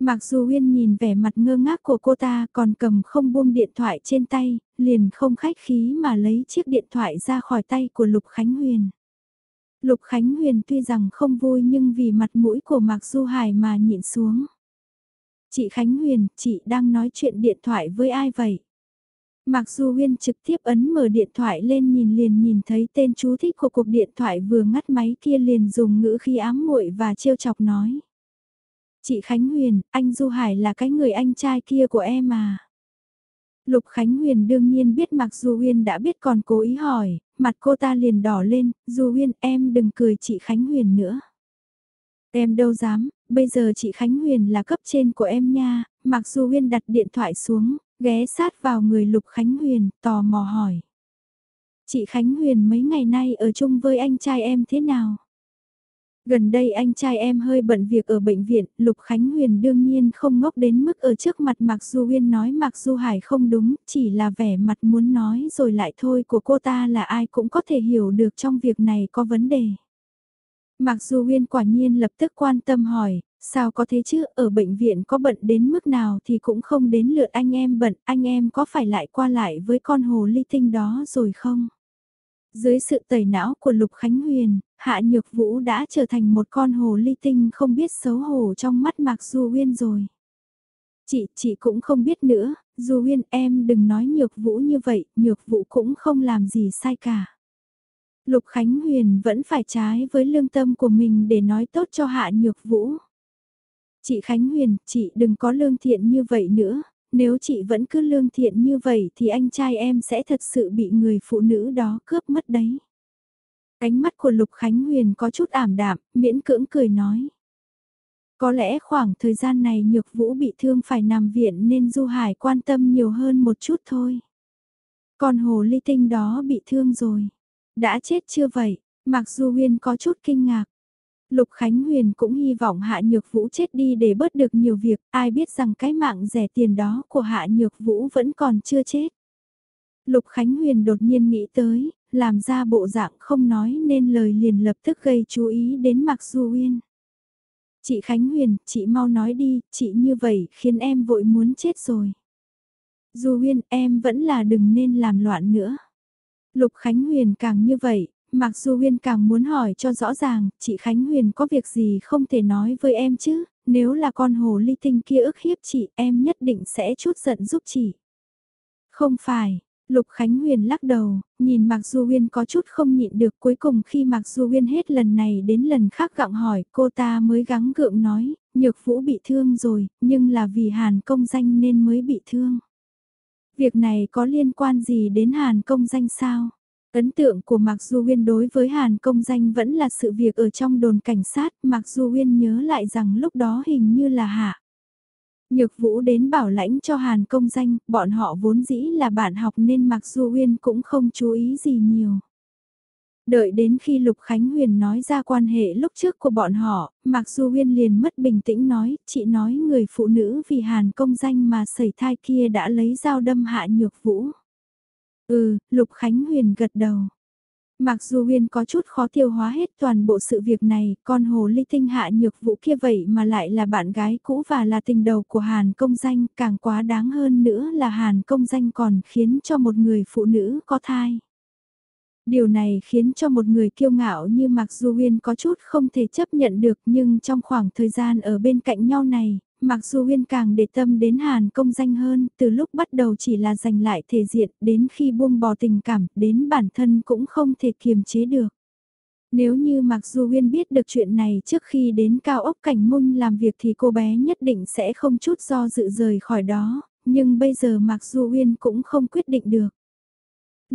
Mặc dù Huyên nhìn vẻ mặt ngơ ngác của cô ta còn cầm không buông điện thoại trên tay, liền không khách khí mà lấy chiếc điện thoại ra khỏi tay của Lục Khánh Huyền. Lục Khánh Huyền tuy rằng không vui nhưng vì mặt mũi của Mạc Du Hải mà nhịn xuống. Chị Khánh Huyền, chị đang nói chuyện điện thoại với ai vậy? Mạc Du Huyên trực tiếp ấn mở điện thoại lên nhìn liền nhìn thấy tên chú thích của cuộc điện thoại vừa ngắt máy kia liền dùng ngữ khi ám muội và trêu chọc nói. Chị Khánh Huyền, anh Du Hải là cái người anh trai kia của em à? Lục Khánh Huyền đương nhiên biết Mạc Du Huyên đã biết còn cố ý hỏi, mặt cô ta liền đỏ lên, Du Huyên em đừng cười chị Khánh Huyền nữa. Em đâu dám, bây giờ chị Khánh Huyền là cấp trên của em nha, Mặc Du Huyên đặt điện thoại xuống, ghé sát vào người Lục Khánh Huyền, tò mò hỏi. Chị Khánh Huyền mấy ngày nay ở chung với anh trai em thế nào? Gần đây anh trai em hơi bận việc ở bệnh viện, Lục Khánh Huyền đương nhiên không ngốc đến mức ở trước mặt Mạc Du Huyên nói Mạc Du Hải không đúng, chỉ là vẻ mặt muốn nói rồi lại thôi của cô ta là ai cũng có thể hiểu được trong việc này có vấn đề. Mạc Du Huyên quả nhiên lập tức quan tâm hỏi, sao có thế chứ, ở bệnh viện có bận đến mức nào thì cũng không đến lượt anh em bận, anh em có phải lại qua lại với con hồ ly tinh đó rồi không? Dưới sự tẩy não của Lục Khánh Huyền, Hạ Nhược Vũ đã trở thành một con hồ ly tinh không biết xấu hổ trong mắt Mạc Du Uyên rồi. Chị, chị cũng không biết nữa, Du Uyên em đừng nói Nhược Vũ như vậy, Nhược Vũ cũng không làm gì sai cả. Lục Khánh Huyền vẫn phải trái với lương tâm của mình để nói tốt cho Hạ Nhược Vũ. Chị Khánh Huyền, chị đừng có lương thiện như vậy nữa, nếu chị vẫn cứ lương thiện như vậy thì anh trai em sẽ thật sự bị người phụ nữ đó cướp mất đấy. Ánh mắt của Lục Khánh Huyền có chút ảm đạm, miễn cưỡng cười nói. Có lẽ khoảng thời gian này Nhược Vũ bị thương phải nằm viện nên Du Hải quan tâm nhiều hơn một chút thôi. Còn hồ ly tinh đó bị thương rồi. Đã chết chưa vậy? Mặc dù Huyền có chút kinh ngạc. Lục Khánh Huyền cũng hy vọng Hạ Nhược Vũ chết đi để bớt được nhiều việc, ai biết rằng cái mạng rẻ tiền đó của Hạ Nhược Vũ vẫn còn chưa chết. Lục Khánh Huyền đột nhiên nghĩ tới, làm ra bộ dạng không nói nên lời liền lập tức gây chú ý đến Mạc Du Uyên. Chị Khánh Huyền, chị mau nói đi, chị như vậy khiến em vội muốn chết rồi. Du Uyên, em vẫn là đừng nên làm loạn nữa. Lục Khánh Huyền càng như vậy, Mạc Du Uyên càng muốn hỏi cho rõ ràng, chị Khánh Huyền có việc gì không thể nói với em chứ, nếu là con hồ ly tinh kia ức hiếp chị em nhất định sẽ chút giận giúp chị. Không phải, Lục Khánh Huyền lắc đầu, nhìn Mạc Du Huyên có chút không nhịn được cuối cùng khi Mạc Du Huyên hết lần này đến lần khác gặng hỏi cô ta mới gắng gượng nói, nhược vũ bị thương rồi, nhưng là vì Hàn công danh nên mới bị thương. Việc này có liên quan gì đến Hàn công danh sao? Ấn tượng của Mạc Du Huyên đối với Hàn công danh vẫn là sự việc ở trong đồn cảnh sát, Mạc Du Huyên nhớ lại rằng lúc đó hình như là hạ. Nhược Vũ đến bảo lãnh cho Hàn công danh, bọn họ vốn dĩ là bạn học nên Mặc Du Uyên cũng không chú ý gì nhiều. Đợi đến khi Lục Khánh Huyền nói ra quan hệ lúc trước của bọn họ, Mạc Du Uyên liền mất bình tĩnh nói, chị nói người phụ nữ vì hàn công danh mà sẩy thai kia đã lấy dao đâm hạ nhược vũ. Ừ, Lục Khánh Huyền gật đầu. Mặc dù Huyên có chút khó tiêu hóa hết toàn bộ sự việc này, con hồ ly tinh hạ nhược vũ kia vậy mà lại là bạn gái cũ và là tình đầu của Hàn công danh, càng quá đáng hơn nữa là Hàn công danh còn khiến cho một người phụ nữ có thai. Điều này khiến cho một người kiêu ngạo như Mạc Du Huyên có chút không thể chấp nhận được nhưng trong khoảng thời gian ở bên cạnh nhau này, mặc dù Huyên càng để tâm đến Hàn công danh hơn, từ lúc bắt đầu chỉ là giành lại thể diện, đến khi buông bỏ tình cảm, đến bản thân cũng không thể kiềm chế được. Nếu như Mạc Du Huyên biết được chuyện này trước khi đến cao ốc cảnh môn làm việc thì cô bé nhất định sẽ không chút do dự rời khỏi đó, nhưng bây giờ Mạc Du Huyên cũng không quyết định được.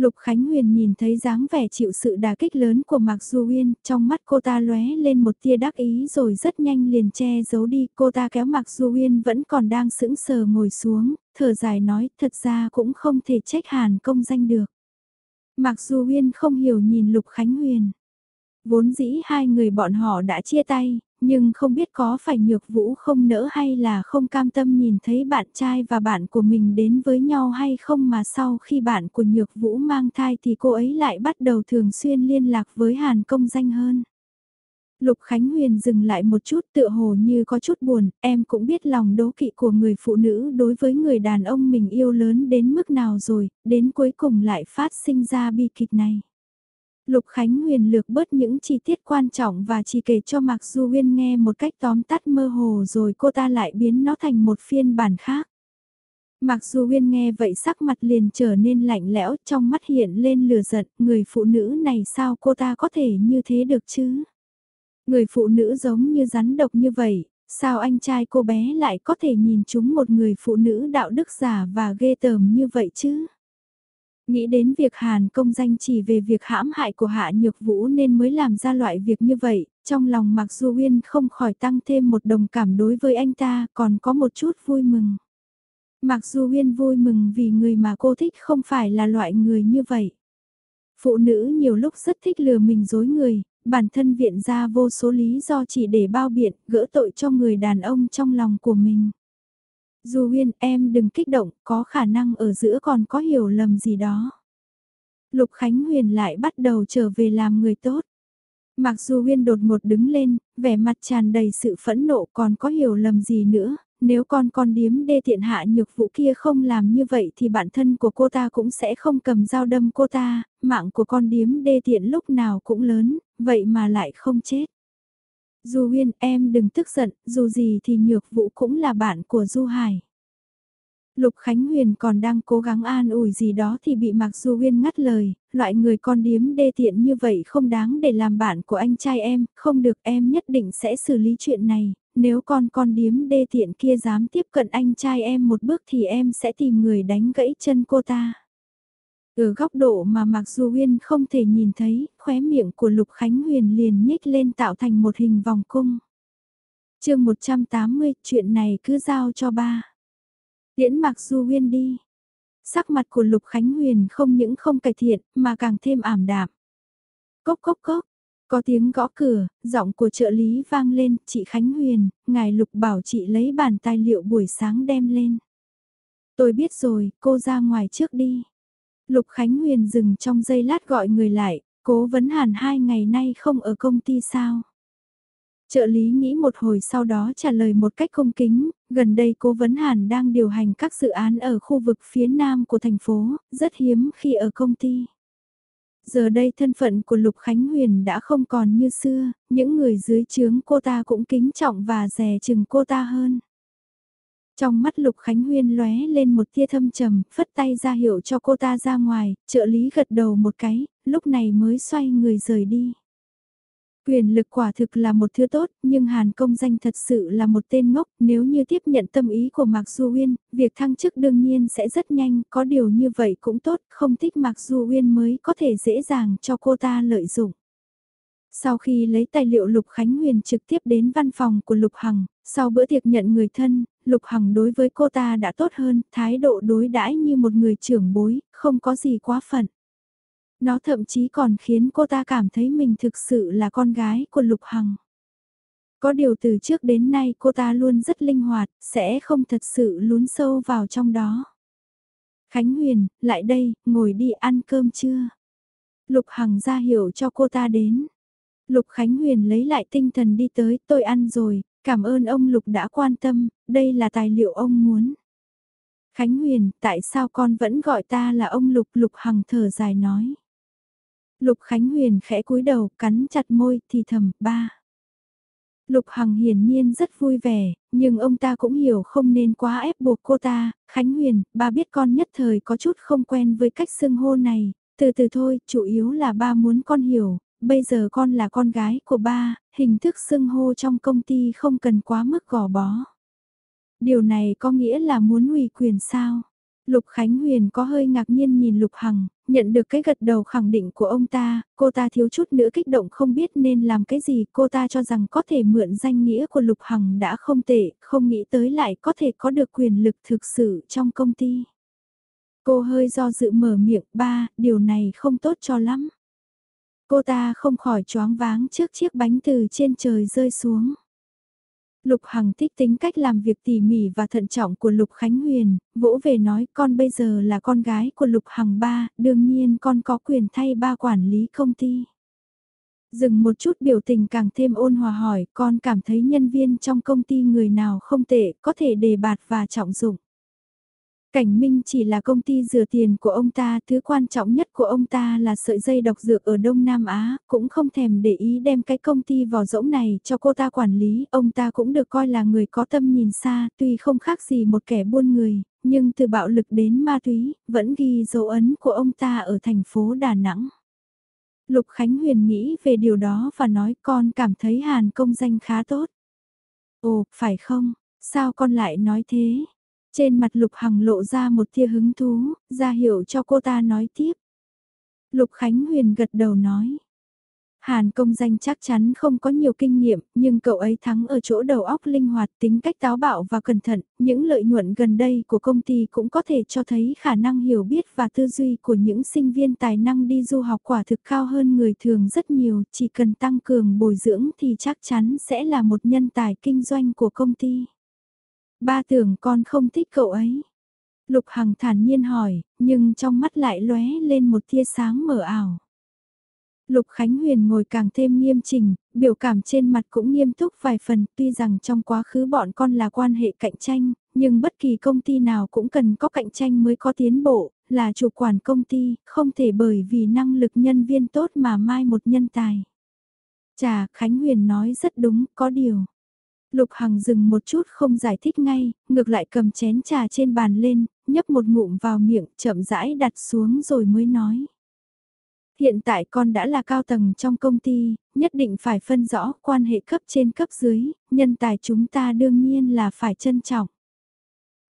Lục Khánh Huyền nhìn thấy dáng vẻ chịu sự đả kích lớn của Mạc Du Uyên, trong mắt cô ta lóe lên một tia đắc ý rồi rất nhanh liền che giấu đi, cô ta kéo Mạc Du Uyên vẫn còn đang sững sờ ngồi xuống, thở dài nói, thật ra cũng không thể trách Hàn công danh được. Mạc Du Uyên không hiểu nhìn Lục Khánh Huyền. Vốn dĩ hai người bọn họ đã chia tay, nhưng không biết có phải nhược vũ không nỡ hay là không cam tâm nhìn thấy bạn trai và bạn của mình đến với nhau hay không mà sau khi bạn của nhược vũ mang thai thì cô ấy lại bắt đầu thường xuyên liên lạc với Hàn công danh hơn. Lục Khánh Huyền dừng lại một chút tựa hồ như có chút buồn, em cũng biết lòng đố kỵ của người phụ nữ đối với người đàn ông mình yêu lớn đến mức nào rồi, đến cuối cùng lại phát sinh ra bi kịch này. Lục Khánh Huyền lược bớt những chi tiết quan trọng và chỉ kể cho Mạc Du Huyên nghe một cách tóm tắt mơ hồ rồi cô ta lại biến nó thành một phiên bản khác. Mạc Du Huyên nghe vậy sắc mặt liền trở nên lạnh lẽo trong mắt hiện lên lửa giận, người phụ nữ này sao cô ta có thể như thế được chứ? Người phụ nữ giống như rắn độc như vậy, sao anh trai cô bé lại có thể nhìn chúng một người phụ nữ đạo đức giả và ghê tởm như vậy chứ? Nghĩ đến việc Hàn công danh chỉ về việc hãm hại của Hạ Nhược Vũ nên mới làm ra loại việc như vậy, trong lòng Mạc Du Uyên không khỏi tăng thêm một đồng cảm đối với anh ta, còn có một chút vui mừng. Mạc Du Uyên vui mừng vì người mà cô thích không phải là loại người như vậy. Phụ nữ nhiều lúc rất thích lừa mình dối người, bản thân viện ra vô số lý do chỉ để bao biện, gỡ tội cho người đàn ông trong lòng của mình. Du Huyên em đừng kích động, có khả năng ở giữa còn có hiểu lầm gì đó. Lục Khánh Huyền lại bắt đầu trở về làm người tốt. Mặc dù Huyên đột ngột đứng lên, vẻ mặt tràn đầy sự phẫn nộ còn có hiểu lầm gì nữa, nếu con con điếm đê tiện hạ nhược vụ kia không làm như vậy thì bản thân của cô ta cũng sẽ không cầm dao đâm cô ta, mạng của con điếm đê tiện lúc nào cũng lớn, vậy mà lại không chết. Du Huyên em đừng tức giận, dù gì thì nhược vũ cũng là bạn của Du Hải. Lục Khánh Huyền còn đang cố gắng an ủi gì đó thì bị Mạc Du Huyên ngắt lời, loại người con điếm đê tiện như vậy không đáng để làm bạn của anh trai em, không được em nhất định sẽ xử lý chuyện này, nếu con con điếm đê tiện kia dám tiếp cận anh trai em một bước thì em sẽ tìm người đánh gãy chân cô ta. Ở góc độ mà Mạc Du Huyên không thể nhìn thấy, khóe miệng của Lục Khánh Huyền liền nhích lên tạo thành một hình vòng cung. chương 180, chuyện này cứ giao cho ba. Tiễn Mạc Du Huyên đi. Sắc mặt của Lục Khánh Huyền không những không cải thiện mà càng thêm ảm đạm. Cốc cốc cốc, có tiếng gõ cửa, giọng của trợ lý vang lên, chị Khánh Huyền, ngài Lục bảo chị lấy bản tài liệu buổi sáng đem lên. Tôi biết rồi, cô ra ngoài trước đi. Lục Khánh Huyền dừng trong giây lát gọi người lại, cố vấn hàn hai ngày nay không ở công ty sao. Trợ lý nghĩ một hồi sau đó trả lời một cách không kính, gần đây cố vấn hàn đang điều hành các dự án ở khu vực phía nam của thành phố, rất hiếm khi ở công ty. Giờ đây thân phận của Lục Khánh Huyền đã không còn như xưa, những người dưới trướng cô ta cũng kính trọng và rè chừng cô ta hơn. Trong mắt Lục Khánh Huyên lóe lên một tia thâm trầm, phất tay ra hiệu cho cô ta ra ngoài, trợ lý gật đầu một cái, lúc này mới xoay người rời đi. Quyền lực quả thực là một thứ tốt, nhưng Hàn công danh thật sự là một tên ngốc, nếu như tiếp nhận tâm ý của Mạc Du Uyên, việc thăng chức đương nhiên sẽ rất nhanh, có điều như vậy cũng tốt, không thích Mạc Du Uyên mới có thể dễ dàng cho cô ta lợi dụng. Sau khi lấy tài liệu Lục Khánh Huyền trực tiếp đến văn phòng của Lục Hằng, sau bữa tiệc nhận người thân, Lục Hằng đối với cô ta đã tốt hơn, thái độ đối đãi như một người trưởng bối, không có gì quá phận. Nó thậm chí còn khiến cô ta cảm thấy mình thực sự là con gái của Lục Hằng. Có điều từ trước đến nay cô ta luôn rất linh hoạt, sẽ không thật sự lún sâu vào trong đó. Khánh Huyền, lại đây, ngồi đi ăn cơm chưa? Lục Hằng ra hiểu cho cô ta đến. Lục Khánh Huyền lấy lại tinh thần đi tới, tôi ăn rồi, cảm ơn ông Lục đã quan tâm, đây là tài liệu ông muốn. Khánh Huyền, tại sao con vẫn gọi ta là ông Lục? Lục Hằng thở dài nói. Lục Khánh Huyền khẽ cúi đầu, cắn chặt môi, thì thầm, ba. Lục Hằng hiển nhiên rất vui vẻ, nhưng ông ta cũng hiểu không nên quá ép buộc cô ta. Khánh Huyền, ba biết con nhất thời có chút không quen với cách xưng hô này. Từ từ thôi, chủ yếu là ba muốn con hiểu, bây giờ con là con gái của ba, hình thức xưng hô trong công ty không cần quá mức gò bó. Điều này có nghĩa là muốn ủy quyền sao? Lục Khánh Huyền có hơi ngạc nhiên nhìn Lục Hằng, nhận được cái gật đầu khẳng định của ông ta, cô ta thiếu chút nữa kích động không biết nên làm cái gì, cô ta cho rằng có thể mượn danh nghĩa của Lục Hằng đã không tệ, không nghĩ tới lại có thể có được quyền lực thực sự trong công ty. Cô hơi do dự mở miệng, ba, điều này không tốt cho lắm. Cô ta không khỏi choáng váng trước chiếc bánh từ trên trời rơi xuống. Lục Hằng thích tính cách làm việc tỉ mỉ và thận trọng của Lục Khánh Huyền, vỗ về nói con bây giờ là con gái của Lục Hằng ba, đương nhiên con có quyền thay ba quản lý công ty. Dừng một chút biểu tình càng thêm ôn hòa hỏi con cảm thấy nhân viên trong công ty người nào không tệ có thể đề bạt và trọng dụng. Cảnh Minh chỉ là công ty rửa tiền của ông ta, thứ quan trọng nhất của ông ta là sợi dây độc dược ở Đông Nam Á, cũng không thèm để ý đem cái công ty vỏ rỗng này cho cô ta quản lý, ông ta cũng được coi là người có tâm nhìn xa, tuy không khác gì một kẻ buôn người, nhưng từ bạo lực đến ma túy, vẫn ghi dấu ấn của ông ta ở thành phố Đà Nẵng. Lục Khánh Huyền nghĩ về điều đó và nói con cảm thấy Hàn công danh khá tốt. Ồ, phải không? Sao con lại nói thế? Trên mặt Lục Hằng lộ ra một tia hứng thú, ra hiệu cho cô ta nói tiếp. Lục Khánh Huyền gật đầu nói. Hàn công danh chắc chắn không có nhiều kinh nghiệm, nhưng cậu ấy thắng ở chỗ đầu óc linh hoạt tính cách táo bạo và cẩn thận, những lợi nhuận gần đây của công ty cũng có thể cho thấy khả năng hiểu biết và tư duy của những sinh viên tài năng đi du học quả thực cao hơn người thường rất nhiều, chỉ cần tăng cường bồi dưỡng thì chắc chắn sẽ là một nhân tài kinh doanh của công ty. Ba tưởng con không thích cậu ấy. Lục Hằng thản nhiên hỏi, nhưng trong mắt lại lóe lên một tia sáng mờ ảo. Lục Khánh Huyền ngồi càng thêm nghiêm chỉnh, biểu cảm trên mặt cũng nghiêm túc vài phần, tuy rằng trong quá khứ bọn con là quan hệ cạnh tranh, nhưng bất kỳ công ty nào cũng cần có cạnh tranh mới có tiến bộ, là chủ quản công ty, không thể bởi vì năng lực nhân viên tốt mà mai một nhân tài. Chà, Khánh Huyền nói rất đúng, có điều. Lục Hằng dừng một chút không giải thích ngay, ngược lại cầm chén trà trên bàn lên, nhấp một ngụm vào miệng, chậm rãi đặt xuống rồi mới nói. Hiện tại con đã là cao tầng trong công ty, nhất định phải phân rõ quan hệ cấp trên cấp dưới, nhân tài chúng ta đương nhiên là phải trân trọng.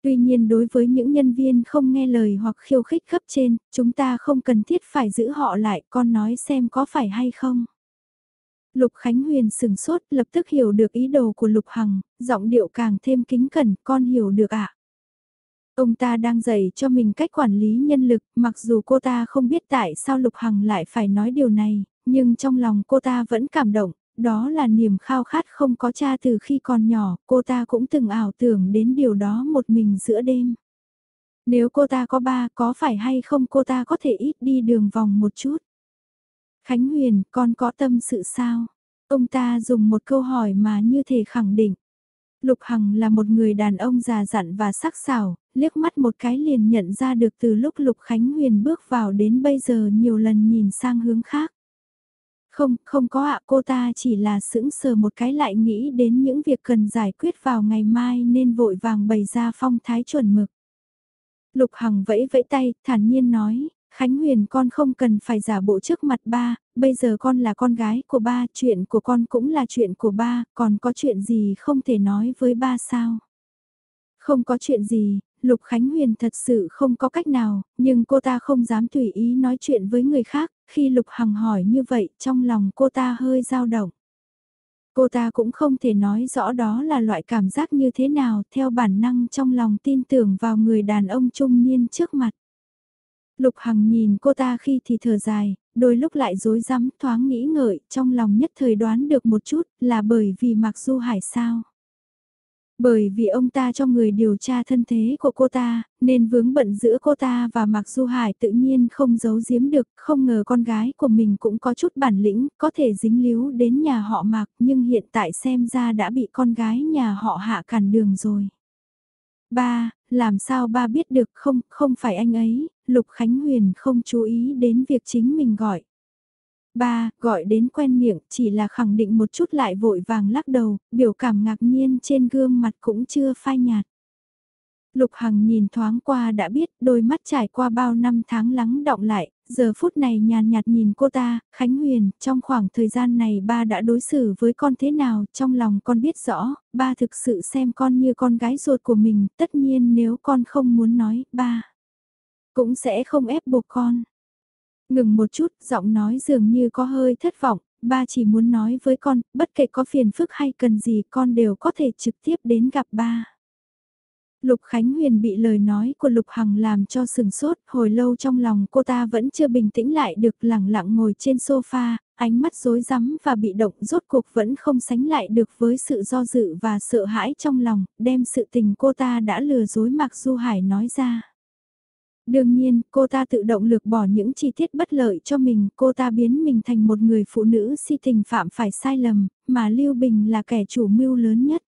Tuy nhiên đối với những nhân viên không nghe lời hoặc khiêu khích cấp trên, chúng ta không cần thiết phải giữ họ lại, con nói xem có phải hay không. Lục Khánh Huyền sừng sốt lập tức hiểu được ý đồ của Lục Hằng, giọng điệu càng thêm kính cẩn, con hiểu được ạ. À? Ông ta đang dạy cho mình cách quản lý nhân lực, mặc dù cô ta không biết tại sao Lục Hằng lại phải nói điều này, nhưng trong lòng cô ta vẫn cảm động, đó là niềm khao khát không có cha từ khi còn nhỏ, cô ta cũng từng ảo tưởng đến điều đó một mình giữa đêm. Nếu cô ta có ba có phải hay không cô ta có thể ít đi đường vòng một chút. Khánh Huyền, con có tâm sự sao? Ông ta dùng một câu hỏi mà như thể khẳng định. Lục Hằng là một người đàn ông già dặn và sắc sảo, liếc mắt một cái liền nhận ra được từ lúc Lục Khánh Huyền bước vào đến bây giờ nhiều lần nhìn sang hướng khác. Không, không có ạ, cô ta chỉ là sững sờ một cái lại nghĩ đến những việc cần giải quyết vào ngày mai nên vội vàng bày ra phong thái chuẩn mực. Lục Hằng vẫy vẫy tay, thản nhiên nói, Khánh Huyền con không cần phải giả bộ trước mặt ba, bây giờ con là con gái của ba, chuyện của con cũng là chuyện của ba, còn có chuyện gì không thể nói với ba sao? Không có chuyện gì, Lục Khánh Huyền thật sự không có cách nào, nhưng cô ta không dám tùy ý nói chuyện với người khác, khi Lục Hằng hỏi như vậy trong lòng cô ta hơi dao động. Cô ta cũng không thể nói rõ đó là loại cảm giác như thế nào theo bản năng trong lòng tin tưởng vào người đàn ông trung niên trước mặt. Lục Hằng nhìn cô ta khi thì thở dài, đôi lúc lại dối rắm thoáng nghĩ ngợi, trong lòng nhất thời đoán được một chút là bởi vì Mạc Du Hải sao. Bởi vì ông ta cho người điều tra thân thế của cô ta, nên vướng bận giữa cô ta và Mạc Du Hải tự nhiên không giấu giếm được, không ngờ con gái của mình cũng có chút bản lĩnh, có thể dính líu đến nhà họ Mạc nhưng hiện tại xem ra đã bị con gái nhà họ Hạ cản đường rồi. Ba, làm sao ba biết được không, không phải anh ấy, Lục Khánh Huyền không chú ý đến việc chính mình gọi. Ba, gọi đến quen miệng, chỉ là khẳng định một chút lại vội vàng lắc đầu, biểu cảm ngạc nhiên trên gương mặt cũng chưa phai nhạt. Lục Hằng nhìn thoáng qua đã biết đôi mắt trải qua bao năm tháng lắng động lại, giờ phút này nhàn nhạt nhìn cô ta, Khánh Huyền, trong khoảng thời gian này ba đã đối xử với con thế nào, trong lòng con biết rõ, ba thực sự xem con như con gái ruột của mình, tất nhiên nếu con không muốn nói, ba cũng sẽ không ép buộc con. Ngừng một chút, giọng nói dường như có hơi thất vọng, ba chỉ muốn nói với con, bất kể có phiền phức hay cần gì con đều có thể trực tiếp đến gặp ba. Lục Khánh Huyền bị lời nói của Lục Hằng làm cho sừng sốt, hồi lâu trong lòng cô ta vẫn chưa bình tĩnh lại được lẳng lặng ngồi trên sofa, ánh mắt rối rắm và bị động rốt cuộc vẫn không sánh lại được với sự do dự và sợ hãi trong lòng, đem sự tình cô ta đã lừa dối Mạc Du Hải nói ra. Đương nhiên, cô ta tự động lược bỏ những chi tiết bất lợi cho mình, cô ta biến mình thành một người phụ nữ si tình phạm phải sai lầm, mà Lưu Bình là kẻ chủ mưu lớn nhất.